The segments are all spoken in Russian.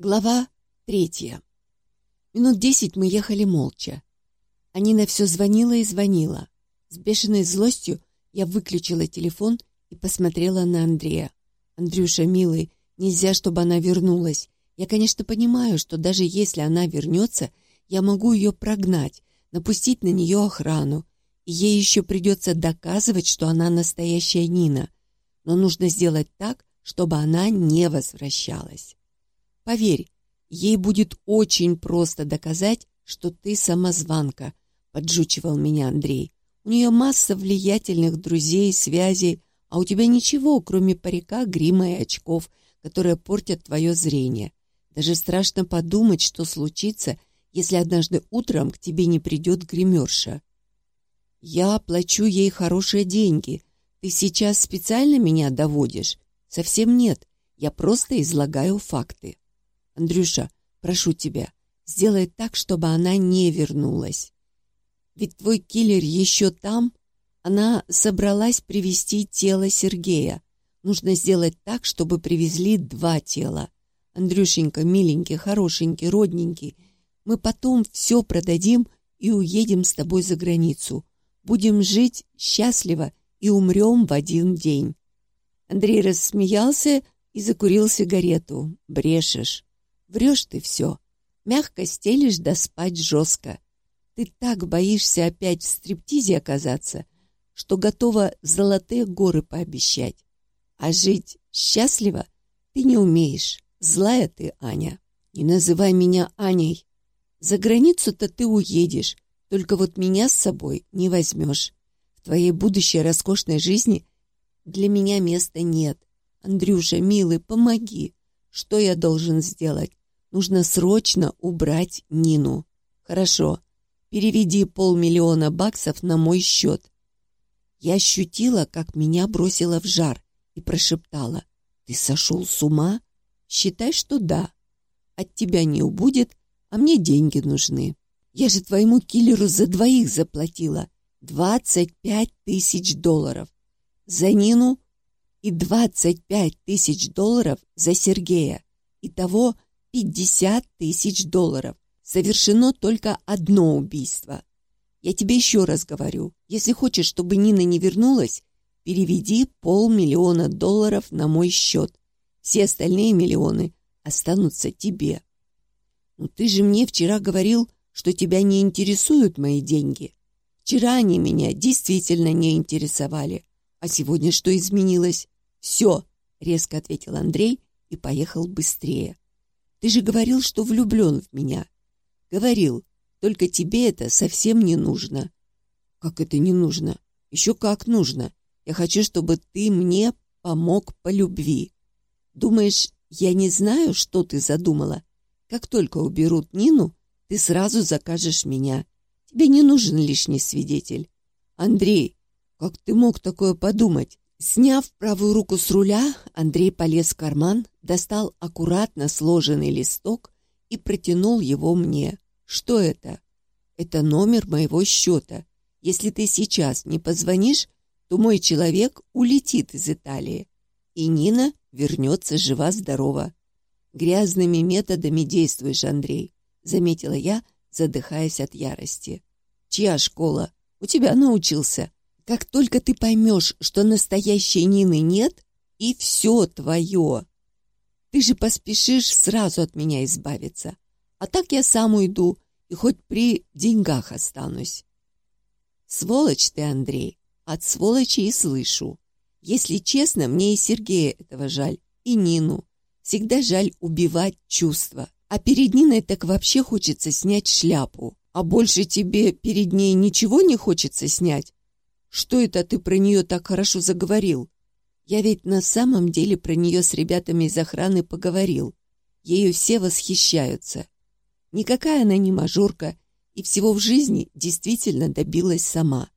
Глава третья. Минут десять мы ехали молча. Анина все звонила и звонила. С бешеной злостью я выключила телефон и посмотрела на Андрея. «Андрюша, милый, нельзя, чтобы она вернулась. Я, конечно, понимаю, что даже если она вернется, я могу ее прогнать, напустить на нее охрану, и ей еще придется доказывать, что она настоящая Нина. Но нужно сделать так, чтобы она не возвращалась». Поверь, ей будет очень просто доказать, что ты самозванка, поджучивал меня Андрей. У нее масса влиятельных друзей, связей, а у тебя ничего, кроме парика, грима и очков, которые портят твое зрение. Даже страшно подумать, что случится, если однажды утром к тебе не придет гримерша. Я плачу ей хорошие деньги. Ты сейчас специально меня доводишь? Совсем нет. Я просто излагаю факты. Андрюша, прошу тебя, сделай так, чтобы она не вернулась. Ведь твой киллер еще там. Она собралась привезти тело Сергея. Нужно сделать так, чтобы привезли два тела. Андрюшенька, миленький, хорошенький, родненький, мы потом все продадим и уедем с тобой за границу. Будем жить счастливо и умрем в один день. Андрей рассмеялся и закурил сигарету. Брешешь. Врешь ты все. Мягко стелишь да спать жестко. Ты так боишься опять в стриптизе оказаться, что готова золотые горы пообещать. А жить счастливо ты не умеешь. Злая ты, Аня. Не называй меня Аней. За границу-то ты уедешь, только вот меня с собой не возьмешь. В твоей будущей роскошной жизни для меня места нет. Андрюша, милый, помоги. Что я должен сделать? Нужно срочно убрать Нину. Хорошо, переведи полмиллиона баксов на мой счет. Я ощутила, как меня бросило в жар и прошептала. Ты сошел с ума? Считай, что да. От тебя не убудет, а мне деньги нужны. Я же твоему киллеру за двоих заплатила. двадцать пять тысяч долларов. За Нину и двадцать пять тысяч долларов за Сергея. Итого 50 тысяч долларов. Совершено только одно убийство. Я тебе еще раз говорю, если хочешь, чтобы Нина не вернулась, переведи полмиллиона долларов на мой счет. Все остальные миллионы останутся тебе. Ну ты же мне вчера говорил, что тебя не интересуют мои деньги. Вчера они меня действительно не интересовали. А сегодня что изменилось? Все, резко ответил Андрей и поехал быстрее. Ты же говорил, что влюблен в меня. Говорил, только тебе это совсем не нужно. Как это не нужно? Еще как нужно. Я хочу, чтобы ты мне помог по любви. Думаешь, я не знаю, что ты задумала? Как только уберут Нину, ты сразу закажешь меня. Тебе не нужен лишний свидетель. Андрей, как ты мог такое подумать? Сняв правую руку с руля, Андрей полез в карман, достал аккуратно сложенный листок и протянул его мне. «Что это?» «Это номер моего счета. Если ты сейчас не позвонишь, то мой человек улетит из Италии, и Нина вернется жива-здорова». «Грязными методами действуешь, Андрей», — заметила я, задыхаясь от ярости. «Чья школа? У тебя научился». Как только ты поймешь, что настоящей Нины нет, и все твое. Ты же поспешишь сразу от меня избавиться. А так я сам уйду и хоть при деньгах останусь. Сволочь ты, Андрей, от сволочи и слышу. Если честно, мне и Сергея этого жаль, и Нину. Всегда жаль убивать чувства. А перед Ниной так вообще хочется снять шляпу. А больше тебе перед ней ничего не хочется снять? Что это ты про нее так хорошо заговорил? Я ведь на самом деле про нее с ребятами из охраны поговорил. Ею все восхищаются. Никакая она не мажорка, и всего в жизни действительно добилась сама.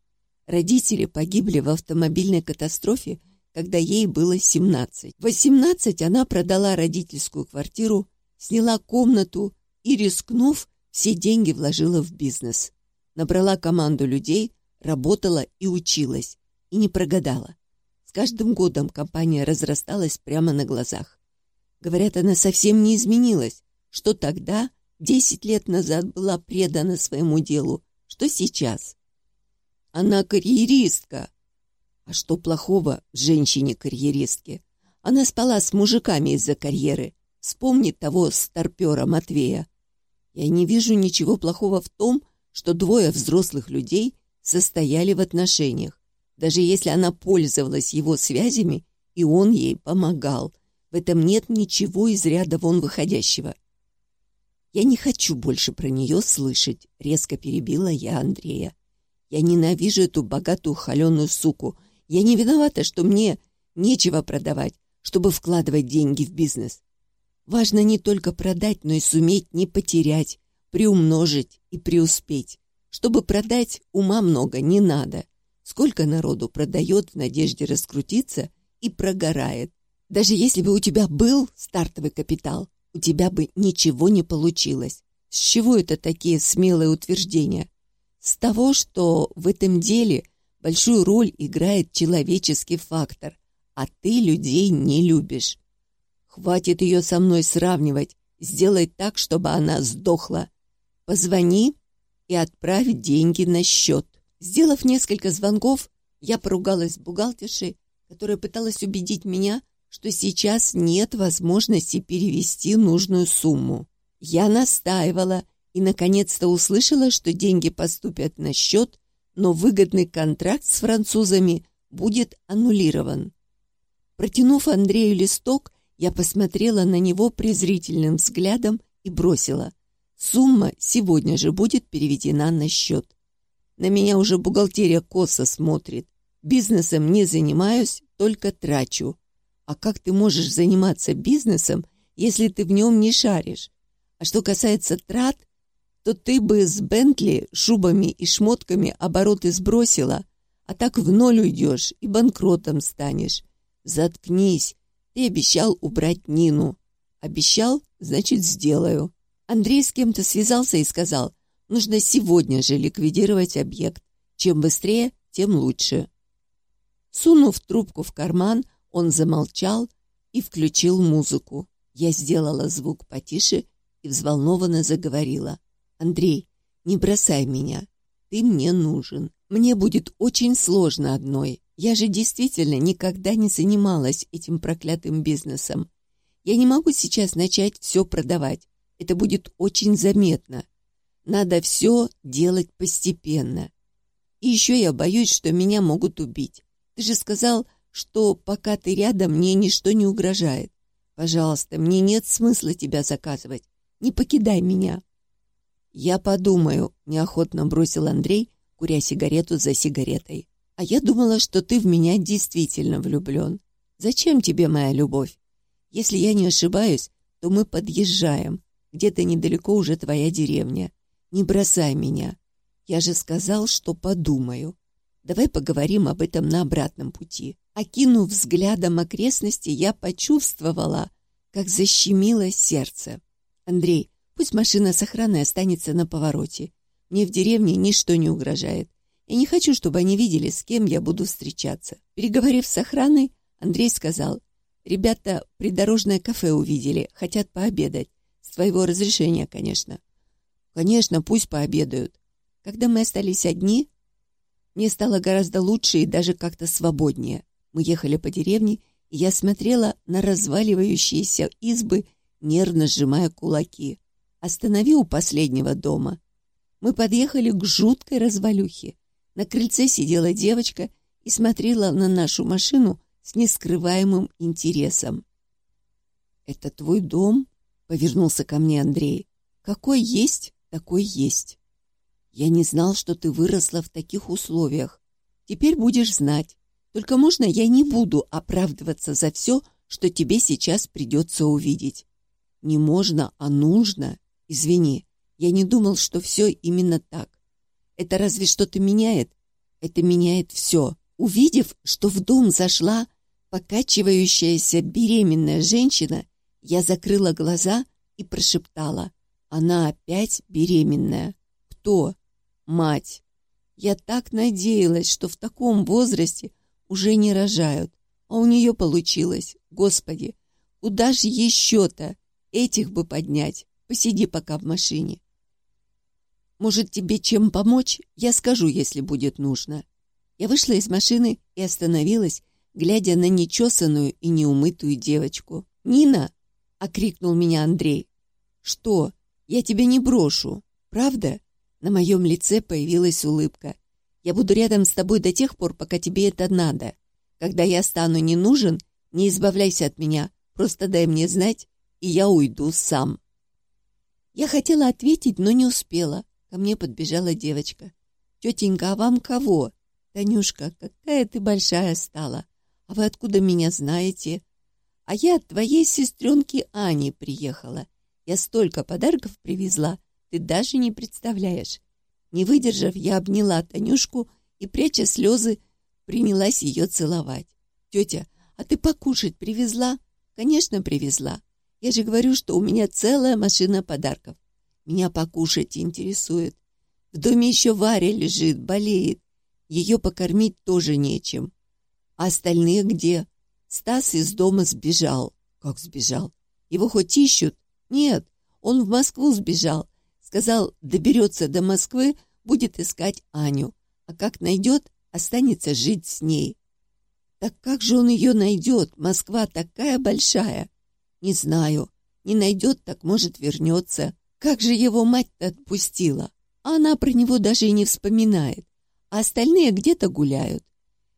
Родители погибли в автомобильной катастрофе, когда ей было 17. В 18 она продала родительскую квартиру, сняла комнату и, рискнув, все деньги вложила в бизнес. Набрала команду людей, работала и училась, и не прогадала. С каждым годом компания разрасталась прямо на глазах. Говорят, она совсем не изменилась, что тогда, десять лет назад, была предана своему делу, что сейчас. Она карьеристка. А что плохого в женщине-карьеристке? Она спала с мужиками из-за карьеры. Вспомни того старпера Матвея. Я не вижу ничего плохого в том, что двое взрослых людей состояли в отношениях, даже если она пользовалась его связями, и он ей помогал. В этом нет ничего из ряда вон выходящего. «Я не хочу больше про нее слышать», — резко перебила я Андрея. «Я ненавижу эту богатую холеную суку. Я не виновата, что мне нечего продавать, чтобы вкладывать деньги в бизнес. Важно не только продать, но и суметь не потерять, приумножить и преуспеть. Чтобы продать, ума много не надо. Сколько народу продает в надежде раскрутиться и прогорает. Даже если бы у тебя был стартовый капитал, у тебя бы ничего не получилось. С чего это такие смелые утверждения? С того, что в этом деле большую роль играет человеческий фактор, а ты людей не любишь. Хватит ее со мной сравнивать, сделай так, чтобы она сдохла. Позвони и отправь деньги на счет. Сделав несколько звонков, я поругалась с бухгалтершей, которая пыталась убедить меня, что сейчас нет возможности перевести нужную сумму. Я настаивала и, наконец-то, услышала, что деньги поступят на счет, но выгодный контракт с французами будет аннулирован. Протянув Андрею листок, я посмотрела на него презрительным взглядом и бросила. Сумма сегодня же будет переведена на счет. На меня уже бухгалтерия косо смотрит. Бизнесом не занимаюсь, только трачу. А как ты можешь заниматься бизнесом, если ты в нем не шаришь? А что касается трат, то ты бы с Бентли, шубами и шмотками обороты сбросила, а так в ноль уйдешь и банкротом станешь. Заткнись, ты обещал убрать Нину. Обещал, значит, сделаю. Андрей с кем-то связался и сказал, нужно сегодня же ликвидировать объект. Чем быстрее, тем лучше. Сунув трубку в карман, он замолчал и включил музыку. Я сделала звук потише и взволнованно заговорила. «Андрей, не бросай меня. Ты мне нужен. Мне будет очень сложно одной. Я же действительно никогда не занималась этим проклятым бизнесом. Я не могу сейчас начать все продавать. Это будет очень заметно. Надо все делать постепенно. И еще я боюсь, что меня могут убить. Ты же сказал, что пока ты рядом, мне ничто не угрожает. Пожалуйста, мне нет смысла тебя заказывать. Не покидай меня». «Я подумаю», — неохотно бросил Андрей, куря сигарету за сигаретой. «А я думала, что ты в меня действительно влюблен. Зачем тебе моя любовь? Если я не ошибаюсь, то мы подъезжаем. Где-то недалеко уже твоя деревня. Не бросай меня. Я же сказал, что подумаю. Давай поговорим об этом на обратном пути. Окинув взглядом окрестности, я почувствовала, как защемило сердце. «Андрей, пусть машина с охраной останется на повороте. Мне в деревне ничто не угрожает. Я не хочу, чтобы они видели, с кем я буду встречаться». Переговорив с охраной, Андрей сказал, «Ребята придорожное кафе увидели, хотят пообедать. С твоего разрешения, конечно». «Конечно, пусть пообедают». Когда мы остались одни, мне стало гораздо лучше и даже как-то свободнее. Мы ехали по деревне, и я смотрела на разваливающиеся избы, нервно сжимая кулаки. Останови у последнего дома. Мы подъехали к жуткой развалюхе. На крыльце сидела девочка и смотрела на нашу машину с нескрываемым интересом. «Это твой дом?» — повернулся ко мне Андрей. «Какой есть, такой есть. Я не знал, что ты выросла в таких условиях. Теперь будешь знать. Только можно я не буду оправдываться за все, что тебе сейчас придется увидеть? Не можно, а нужно. Извини, я не думал, что все именно так. Это разве что-то меняет? Это меняет все. Увидев, что в дом зашла покачивающаяся беременная женщина, я закрыла глаза и прошептала. Она опять беременная. Кто? Мать. Я так надеялась, что в таком возрасте уже не рожают. А у нее получилось. Господи, куда же еще-то? Этих бы поднять. Посиди пока в машине. Может, тебе чем помочь? Я скажу, если будет нужно. Я вышла из машины и остановилась, глядя на нечесанную и неумытую девочку. «Нина!» — окрикнул меня Андрей. «Что? Я тебя не брошу. Правда?» На моем лице появилась улыбка. «Я буду рядом с тобой до тех пор, пока тебе это надо. Когда я стану не нужен, не избавляйся от меня. Просто дай мне знать, и я уйду сам». Я хотела ответить, но не успела. Ко мне подбежала девочка. «Тетенька, а вам кого?» «Танюшка, какая ты большая стала! А вы откуда меня знаете?» «А я от твоей сестренки Ани приехала. Я столько подарков привезла, ты даже не представляешь». Не выдержав, я обняла Танюшку и, пряча слезы, принялась ее целовать. «Тетя, а ты покушать привезла?» «Конечно, привезла. Я же говорю, что у меня целая машина подарков. Меня покушать интересует. В доме еще Варя лежит, болеет. Ее покормить тоже нечем. А остальные где? Стас из дома сбежал. Как сбежал? Его хоть ищут? Нет, он в Москву сбежал. Сказал, доберется до Москвы, будет искать Аню. А как найдет, останется жить с ней. Так как же он ее найдет? Москва такая большая. Не знаю. Не найдет, так может вернется. Как же его мать-то отпустила? А она про него даже и не вспоминает. А остальные где-то гуляют.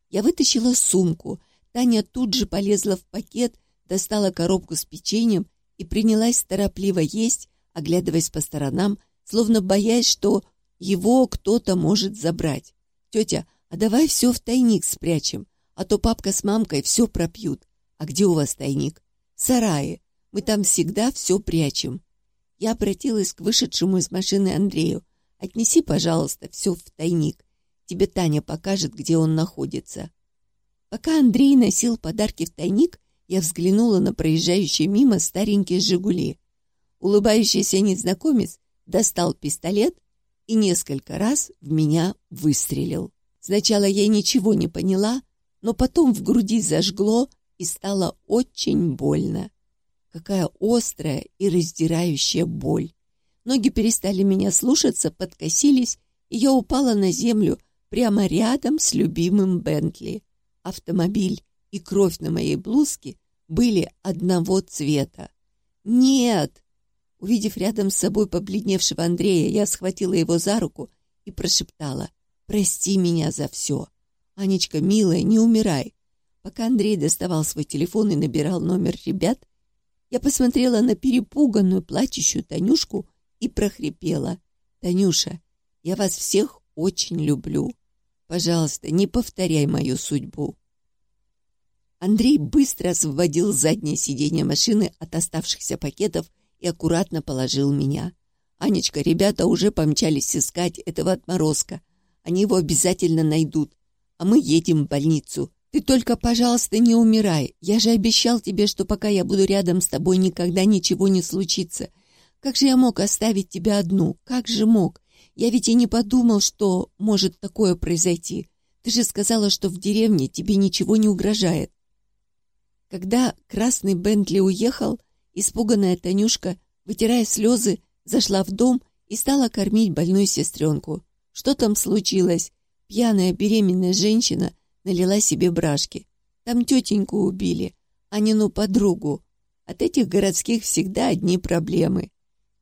Я вытащила сумку. Таня тут же полезла в пакет, достала коробку с печеньем и принялась торопливо есть, оглядываясь по сторонам, словно боясь, что его кто-то может забрать. «Тетя, а давай все в тайник спрячем, а то папка с мамкой все пропьют. А где у вас тайник?» «Сарае. Мы там всегда все прячем. Я обратилась к вышедшему из машины Андрею. «Отнеси, пожалуйста, все в тайник. Тебе Таня покажет, где он находится». Пока Андрей носил подарки в тайник, я взглянула на проезжающие мимо старенькие «Жигули». Улыбающийся незнакомец достал пистолет и несколько раз в меня выстрелил. Сначала я ничего не поняла, но потом в груди зажгло и стало очень больно. Какая острая и раздирающая боль. Ноги перестали меня слушаться, подкосились, и я упала на землю прямо рядом с любимым Бентли. Автомобиль и кровь на моей блузке были одного цвета. «Нет!» Увидев рядом с собой побледневшего Андрея, я схватила его за руку и прошептала «Прости меня за все! Анечка, милая, не умирай!» Пока Андрей доставал свой телефон и набирал номер ребят, я посмотрела на перепуганную, плачущую Танюшку и прохрипела. «Танюша, я вас всех очень люблю. Пожалуйста, не повторяй мою судьбу». Андрей быстро освободил заднее сиденье машины от оставшихся пакетов и аккуратно положил меня. «Анечка, ребята уже помчались искать этого отморозка. Они его обязательно найдут. А мы едем в больницу. Ты только, пожалуйста, не умирай. Я же обещал тебе, что пока я буду рядом с тобой, никогда ничего не случится. Как же я мог оставить тебя одну? Как же мог? Я ведь и не подумал, что может такое произойти. Ты же сказала, что в деревне тебе ничего не угрожает. Когда красный Бентли уехал, испуганная Танюшка, вытирая слезы, зашла в дом и стала кормить больную сестренку. Что там случилось? Пьяная беременная женщина – налила себе брашки. Там тетеньку убили, Анину подругу. От этих городских всегда одни проблемы.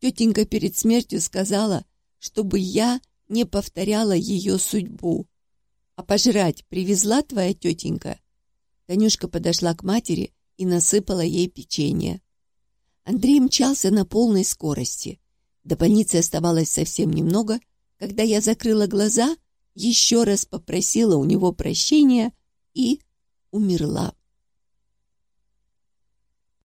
Тетенька перед смертью сказала, чтобы я не повторяла ее судьбу. А пожрать привезла твоя тетенька? Танюшка подошла к матери и насыпала ей печенье. Андрей мчался на полной скорости. До больницы оставалось совсем немного. Когда я закрыла глаза, еще раз попросила у него прощения и умерла.